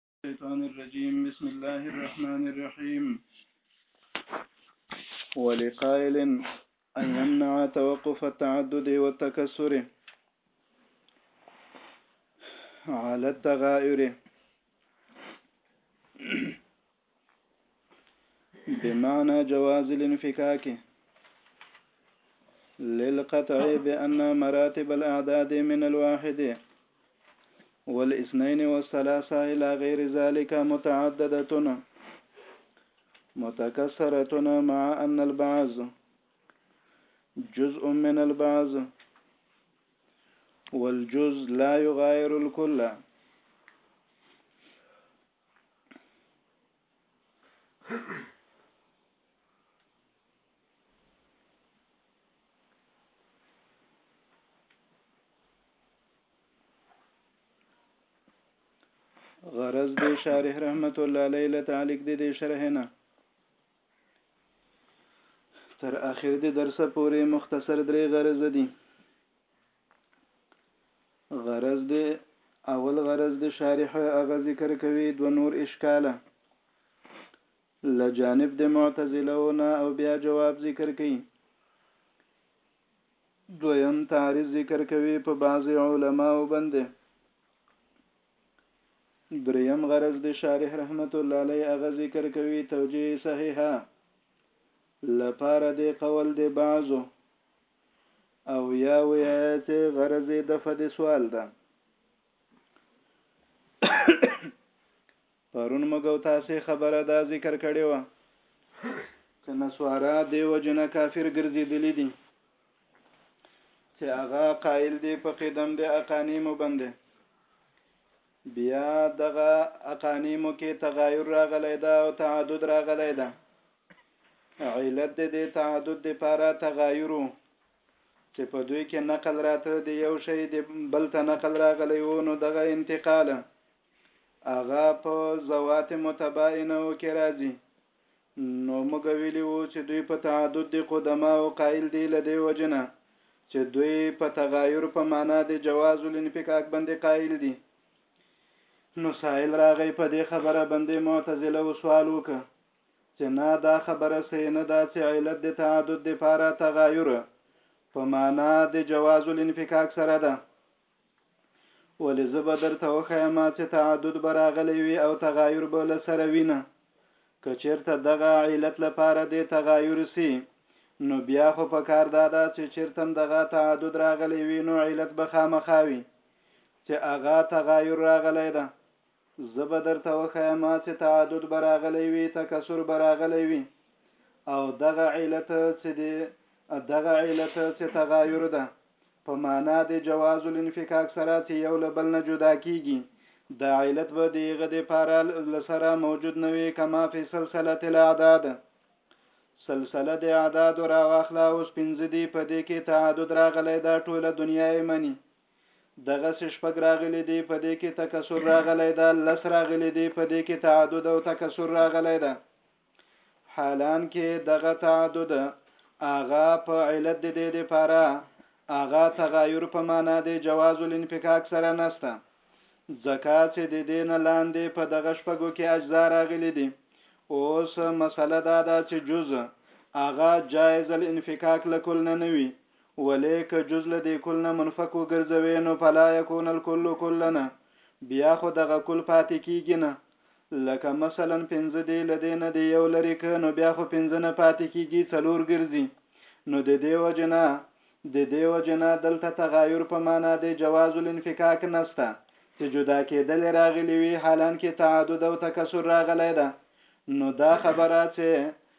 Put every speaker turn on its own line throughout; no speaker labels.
الشيطان الرجيم بسم الله الرحمن الرحيم ولقائل أن يمنع توقف التعدد والتكسر على التغاير بمعنى جواز الانفكاك للقطع بأن مراتب الأعداد من الواحد والاثنين والثلاثة إلى غير ذلك متعددة متكسرة مع أن البعض جزء من البعض والجزء لا يغاير الكل غرض د شارح رحمت الله علیه له تعلق د دې شرح نه تر اخر د درس پورې مختصر درې غرض دي غرض دی اول غرض دی شارح هغه ذکر کوي دو نور اشکاله لجانب د معتزلونه او بیا جواب ذکر کوي دویم تعریض ذکر کوي په بعض علماو باندې دریم غرض د شارح رحمت الله علیه هغه ذکر کوي توجیه صحیحه لپاره د قول د بعضو او یا ویا چې غرض یې د فد سوال ده پرون مګو تاسو خبره دا ذکر کړې و چې نسوارا دیو جن کافر ګرځېدلې دي چې هغه قائل دی په قدم د اقانیمو باندې بیا دغه اقانیمو کې تغایر راغلی دا او تعدد راغلی دا علت د دې تعدد لپاره تغایر چې په دوی کې نقل راته دی یو شی د بل ته نقل راغلی وو نو دغه انتقال هغه په زوات متباینه او کې راځي نو موږ ویلی وو چې دوی په تعدد د قدما او قائل دی لدی وجنه چې دوی په تغایر په معنا د جواز الانفکاک باندې قائل دي نو سائل راغی په دې خبره باندې معتزله او سوال وکړه چه نه دا خبره صحیح نه ده چه علت د تعدد د پاره تغایر په معنا د جواز الانفکاک سره ده ولی زه به درته وخیم چه تعدد به راغلی وي او تغایر به له سره وي نه که چیرته دغه علت لپاره د تغایر سي نو بیا خو په کار دا ده چه چیرتم دغه تعدد راغلی وي نو علت به خامخا وي چه هغه تغایر راغلی ده زه به درته وښایم چې تعدد به راغلی وي تکسر به راغلی وي او دغه علت چې دی دغه علت چې تغایر ده په معنا د جواز الانفکاک سره چې یو له بل نه جدا کیږي دا علت به دیغه د پاره لسره موجود نه وي کما فی سلسله الاعداد سلسله د اعداد را واخلا اوس پنځه دی په دې کې تعدد راغلی دا ټوله دنیا یې مني دغسې شپږ راغلي دي په دې کې تکسر راغلی ده لس راغلي دي په دې کې تعدد او تکسر راغلی ده حالان کې دغه تعدد آغا په علت د دې لپاره آغا تغایر په معنا د جواز الانفکاک سره نسته ځکه چې د دې نه لاندې په دغه شپږو کې اجزا راغلي دي اوس مسله دا ده چې جز آغا جایز الانفکاک لکل نه نوي ولې که جز له دې کل نه منفک وګرځوې نو فلا يکون الکل کلا نه بيا خو دغه کل پاتې کېږي نه لکه مثلا پنځه دې له دې نه دې يو لرې که نو بيا خو پنځه نه پاتې کېږي څلور ګرځي نو د دې وجې نه د دې وجې نه دلته تغاير په مانا د جواز الانفکاک نسته چې جدا کېدل يې راغلي وي حالانکې تعدد او تکثر راغلی ده نو دا خبره چې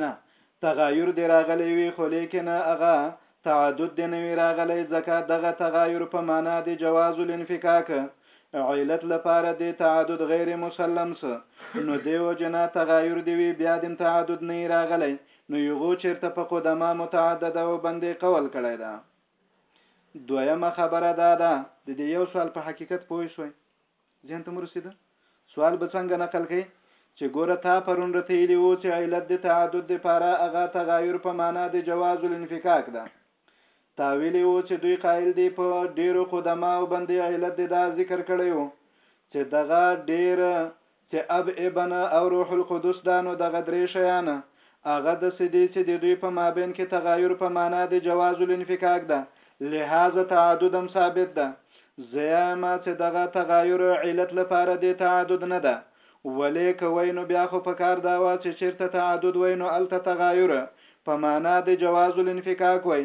نه تغایر دې راغلی وي خو لیکن هغه تعدد دې نه وي راغلی ځکه دغه تغایر په معنا دې جواز الانفکاک علت لپاره دې تعدد غیر مسلم سه نو دې وجې نه تغایر دې وي بیا دې تعدد نه یي راغلی نو یغو چیرته په قدما متعدده و بندې قول کړی ده دویمه خبره دا ده د دې یو سوال په حقیقت پوه شوئ ذهن ته مو رسیده سوال به څنګه نقل کئ چې ګوره تا پرون رتیلی وو چې علت د تعدد د پاره اغا تغایر په معنا د جواز الانفکاک ده تا ویلی وو چې دوی قائل دی په ډیرو قدما او بندې علت د دا ذکر کړی وو چې دغه ډیر چې اب ابن او روح القدس دا نو دغه درې شیانه هغه دسې دي چې د دوی په مابین کې تغایر په مانا د جواز الانفکاک ده لهذا تعدد هم ثابت ده زه یم چې دغه تغایر علت لپاره دې تعدد نه ده ولې که وای نو بیا خو پکار دا وه چې چیرته تعدد وای نو هلته تغایر په مانا د جواز الانفکاک وای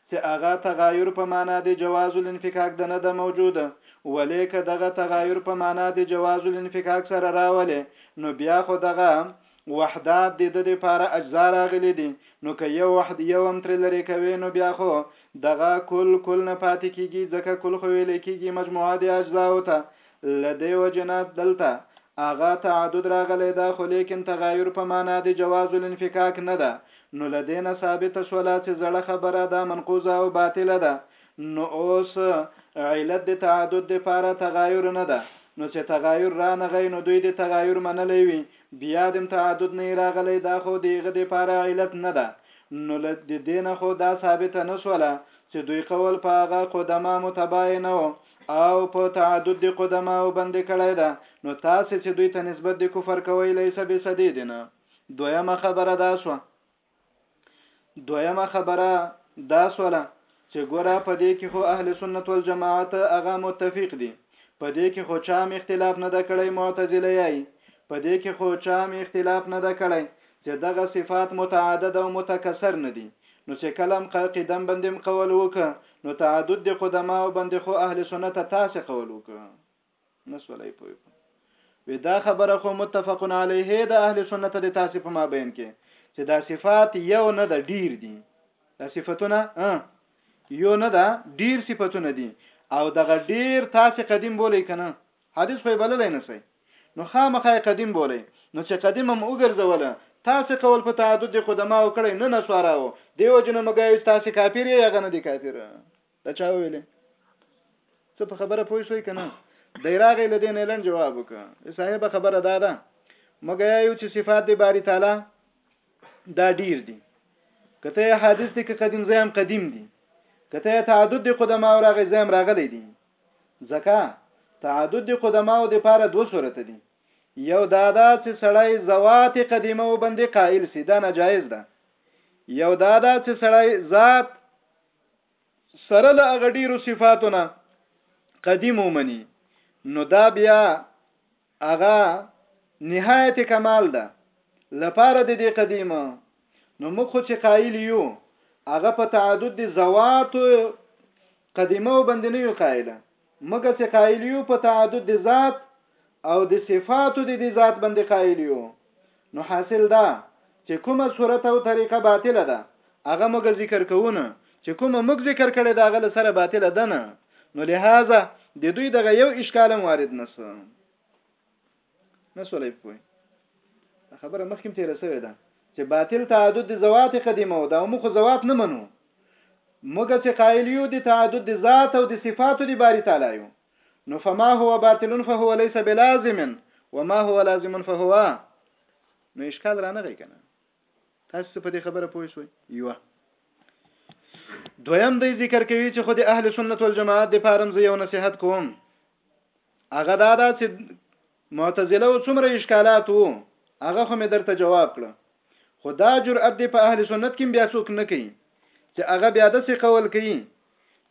چه هغه تغایر په معنی د جواز الانفکاک د نه ده موجود ولې که دغه تغایر په معنی د جواز الانفکاک سره راولې نو بیا خو دغه وحدات د ده لپاره اجزا راغلي دي نو که یو وحد یو هم ترې لرې کوې نو بیا خو دغه کل کل نه پاتې کیږي ځکه کل خو ویلې کیږي مجموعه د اجزاو ته له دې وجې نه دلته اغا تعدد راغلی ده خو لیکن تغایر په معنا د جواز الانفکاک نه ده نو له دې نه ثابته شوله چې زړه خبره دا منقوضه او باطله ده نو اوس علت د تعدد د پاره تغایر نه ده نو چې تغایر را نغی نو دوی د تغایر منلی وي بیا دم تعدد نه راغلی دا خو دیغه د پاره علت نه ده نو له دې نه خو دا ثابته نه شوله چې دوی قول په هغه قدما متباینه او په تعدد دی قدما او بند کړی ده نو تاسو چې دوی ته نسبت د کفر کوي لیس به سدید نه دویمه خبره دا سو دویمه خبره دا سوله چې ګوره په دې کې خو اهل سنت والجماعت هغه متفق دي په دې کې خو چا اختلاف نه د کړی معتزله یي په دې کې خو چا اختلاف نه د کړی چه دغه صفات متعدد او متکثر نه دي نو چه کله هم قه قدم بندې هم قول وکه نو تعدد د قدماو بندې خو اهل سنت تاسې قول وکه نسولای پوی په وی دا خبره خو متفق علیه د اهل سنت د تاسې په مابین کې چې دا صفات یو نه ده ډیر دي دا صفاتونه یو نه ده ډیر صفاتونه دي او دغه ډیر تاسو قدیم بولئ کنه حدیث خو یې بللی نه سئ نو خامخا یې قدیم بولئ نو چې قدیم هم وګرځوله تاسې قول په تعدد دې قدماو کړی نه نسواراو دیو جنه مګایو چې تاسې کافر یې هغه نه دی کافر دا چا ویلې څه په خبره پوه شوي کنه دی راغی لدې نه لن جواب وکړه صاحب خبره دا ده مګایو چې صفات دی باری تعالی دا ډیر دي کته حادث دي که قدیم زیم قدیم دي کته تعدد دي قدماو راغی زیم راغلی دي ځکه تعدد د قدماو د پاره دو صورت دي یو دا دا چې سړی زوات قدیمه او بندې قائل سي دا ناجایز ده یو دا دا چې سړی ذات سره له غډیرو صفاتونه قدیم ومني نو دا بیا هغه نهایت کمال ده لپاره د دې قدیمه نو موږ خو چې قائل یو هغه په تعدد د زوات قدیمه او بندنه یو قائله موږ چې قائل یو په تعدد د ذات او د صفاتو د دې ذات باندې قائل یو نو حاصل دا چه کومه صورت او طریقه باطله ده هغه موږ ذکر کوو نه چه کومه موږ ذکر کړی ده هغه سره باطله ده نه نو لهذا د دوی دغه یو اشکالم وارد نسو نسو لای پوي خبره مخکې تیر سوی ده چې باطل تعدد د ذوات قدیمه او دا موږ ذوات نه منو موږ چې قائل یو د تعدد د ذات او د صفاتو لپاره تعالی یو نو فما هو باطل فهو ليس بلازم وما هو لازم فهو نو اشکال را نه غي کنه تاسو په دې خبره پوه شئ یو دویم دی ذکر کوي چې خو د اهل سنت والجماعت د فارم زه یو نصيحت کوم هغه دا دا چې معتزله او څومره اشکالات وو هغه خو مې درته جواب کړ خو دا جرأت دی په اهل سنت کې بیا څوک نه کوي چې هغه بیا د څه قول کوي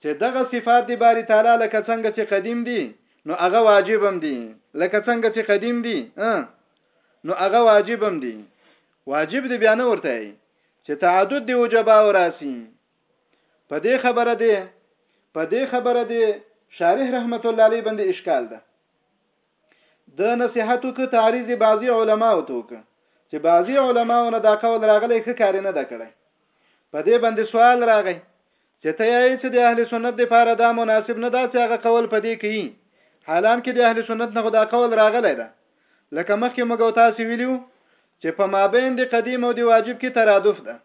چه دغه صفات د باری تعالی لکه څنګه چه قدیم دی نو هغه واجب هم دی لکه څنګه چه قدیم دی نو هغه واجب هم دی واجب دی بیانه ورته چه تعدد دی وجبا وراسی په دې خبره دی په دې خبره دی شارح رحمت الله علیه باندې اشکال ده د نصيحتو که تعريض بعضي علماو ته وکړ چې بعضي علماو نه دا قول راغلی ښه کار نه ده کړی په دې باندې سوال راغی چې ته یې چې د اهل سنت لپاره دا مناسب نه ده چې هغه قول په دې کوي حالان کې د اهل سنت نه دا قول راغلی ده لکه مخکې موږ تاسو ویلو چې په مابین د قدیم او د واجب کې ترادف ده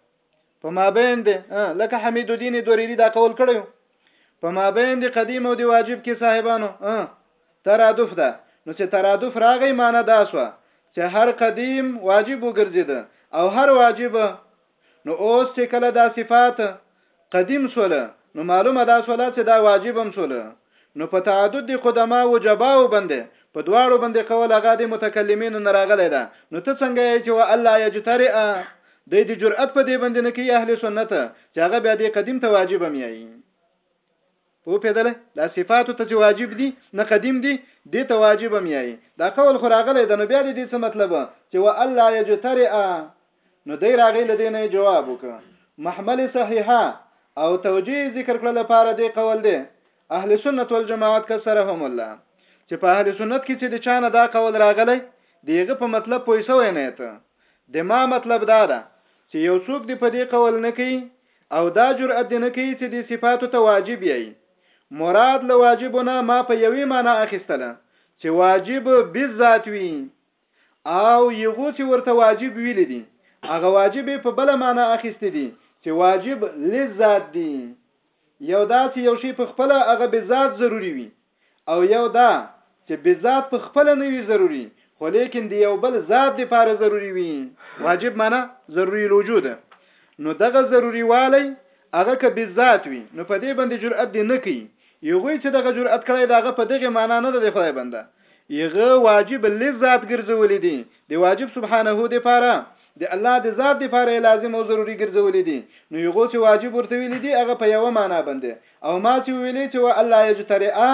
په مابین دی لکه حمید الدین دوریری دا قول کړی په مابین دی قدیم او دی واجب کې صاحبانو ترادف ده نو چې ترادف راغی معنی دا شو چې هر قدیم واجب وګرځید او هر واجب نو اوس چې کله دا صفات قدیم شول نو معلومه دا شول چې دا واجب هم شول نو په تعدد دي قدماء و جباء و بندې په دواړو بندې قول هغه دي متکلمینو نه راغلی ده نو ته څنګه یې چې و الا یجترئ دی دي جرأت په دې بندې نه کوي اهل سنت چې هغه بیا دې قدیم ته واجب هم یایي په پیدله دا صفات ته چې واجب دي نه قدیم دي دې ته واجب هم یایي دا قول خو راغلی ده نو بیا دې څه مطلب چې و الا یجترئ نو دی راغی لدې نه جواب وکړ محمل صحیحه او توجیه ذکر کړل لپاره دی قول دی اهل سنت والجماعت کسرهم الله چې په اهل سنت کې چې د چانه دا قول راغلی دیغه په مطلب پوي سوې نه ته د ما مطلب دا ده چې یو څوک دی په دې قول نه کوي او دا جرأت نه کوي چې د صفاتو ته واجب یي مراد له واجبونه ما په یوې معنی اخیستله چې واجب بالذات وي او يغو چې ورته واجب ويلي دي هغه واجب یې په بله معنا اخیستي دي چې واجب لذات دي یو دا چې یو شی په خپل هغه بذات ضروری وي او یو دا چې بذات په خپل نه وي ضروری خو لیکن دی یو بل ذات دی پاره ضروری وي واجب معنا ضروری الوجود نو دغه ضروری والی هغه که بذات وي نو په دې باندې جرأت دی نه کوي یو غوي چې دغه جرأت کړی داغه په دغه معنا نه ده د خدای بنده یغه واجب لذات ګرځولې دي د واجب سبحانه د پاره د الله د ذات د پاره لازم او ضروری ګرځولې دي نو یغه چې واجب ورته ویلې دي هغه په یو معنا باندې او ما چې ویلې چې وا الله یجترئا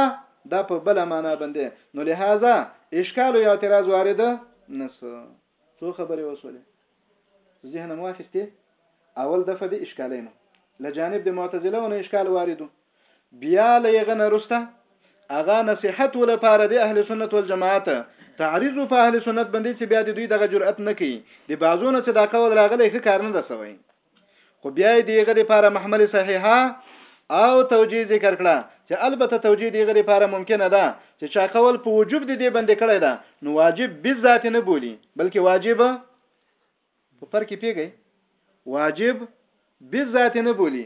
دا په بل معنا باندې نو لہذا اشکال او اعتراض وارد نسو څو خبرې وشولې ذهنه مو اخیستې اول دفعه دې اشکالې نو له جانب د معتزله ونه اشکال واردو بیا له یغه نه رسته اغا نصيحت ول پاره د اهل سنت والجماعت تعریض په اهل سنت باندې چې بیا د دوی دغه جرأت نه کوي د بازو نه چې دا قول راغلی ښه کار نه ده سوی خو بیا یې دیغه لپاره محمل صحیحه او توجیه ذکر کړه چې البته توجیه دیغه لپاره ممکنه ده چې چا قول په وجوب دي دی باندې کړی ده نو واجب به ذات نه بولی بلکې واجب په پر کې پیګی واجب به ذات نه بولی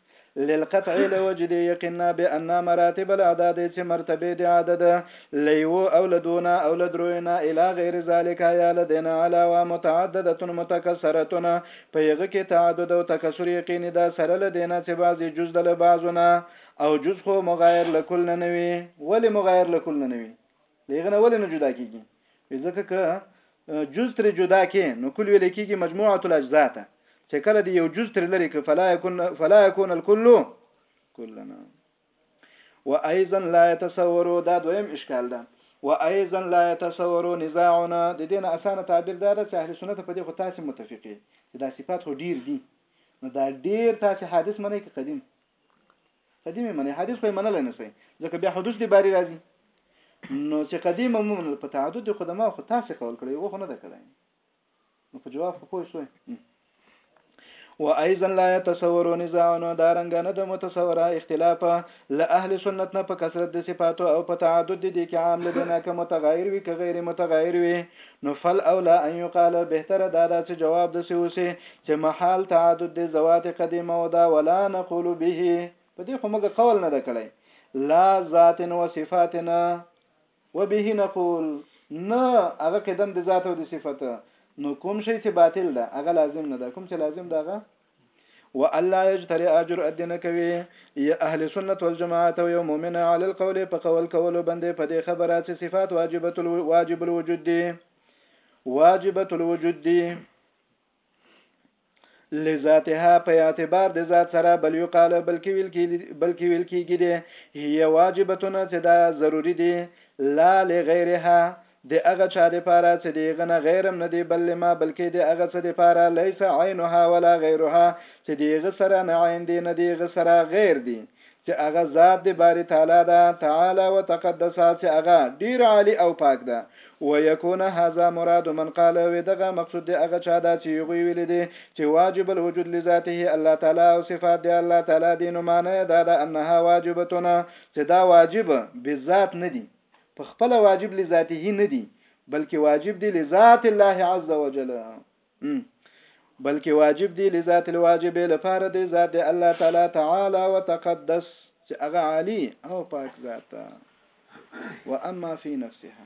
للقطعی له وجې دې یقینا بې ان مراتب الاعداد چې مرتبې د عدد له یوه او له دوه نه او له دریو نه الی غیر ذلک یا له دې نه علاوه متعددة متکثرة په هغه کې تعدد او تکثر یقیني ده سره له دې نه چې بعضې جز د له بعضو نه او جز خو مغایر له کل نه نه وي ولې مغایر له کل نه نه وي د هغه نه ولې نه جدا کېږي ځکه که جز تر جدا کې نو کل ویل کېږي مجموعه الاجزاء ته چې کله دی یو جز تر لري کې فلا يكون فلا يكون الكل كلنا وايضا لا يتصوروا دا دویم اشکال ده وايضا لا يتصوروا نزاعنا د دې نه اسانه تعبیر دا ده چې اهل سنت په دې خو تاسو متفقې چې دا صفات خو ډیر دي نو دا ډیر تاسو حادث منئ کې قدیم قدیم منی حدیث خو منل نه سي ځکه بیا حدوث دی باری راځي نو چې قدیم مومن په تعدد د خدما خو تاسو قول کړی وو خو نه دا کړی نو په جواب خو پوه شوي و ايضا لا يتصور نزاعنا دارنګ نه د متصوره اختلاف له اهل سنت نه په کثرت د صفاتو او په تعدد دي کې عام لدينا که متغیر وي که غیر متغیر وي نو فل اولا ان يقال بهتره دا دا چې جواب د سوسه چې محال تعدد د ذوات قدیمه او دا ولا نقول به په دې خو موږ قول نه دکړی لا ذات و صفاتنا وبه نقول نه هغه قدم د ذات او د صفت نو کوم شی چې باطل ده هغه لازم نه ده کوم چې لازم ده هغه والا یجتری اجر ادنه کوي یا اهل سنت والجماعت او یو مؤمن علی القول په قول کولو باندې په دې خبره چې صفات واجبۃ الواجب الوجود دي واجبۃ الوجود دي لذاتها په اعتبار د ذات سره بل یو قال بلکې ویل کی بلکې ویل کیږي دی هي واجبتونه چې دا ضروری دي لا لغیرها د هغه چا د پاره چې د هغه نه غیرم نه دی بل ما بلکې د هغه څه د پاره لیس عینها ولا غیرها چې د هغه سره نه عین دی نه د هغه سره غیر دی چې هغه ذات د باری تعالی ده تعالی وتقدس چې هغه ډیر عالی او پاک ده ويكون هذا مراد من قال ودغه مقصود دی هغه چا دا چې یغوی ویل دي چې واجب الوجود لذاته الله تعالی او صفات دی الله تعالی دی نو معنی دا ده انها واجبتنا چې دا واجب بذات نه دي په خپل واجب لذاته نه دي بلکې واجب دی لذات الله عز وجل م بلکې واجب دي لذات الواجب لپاره دی ذات دی الله تعالی تعالی وتقدس چې هغه عالی او پاک ذات واما فی نفسها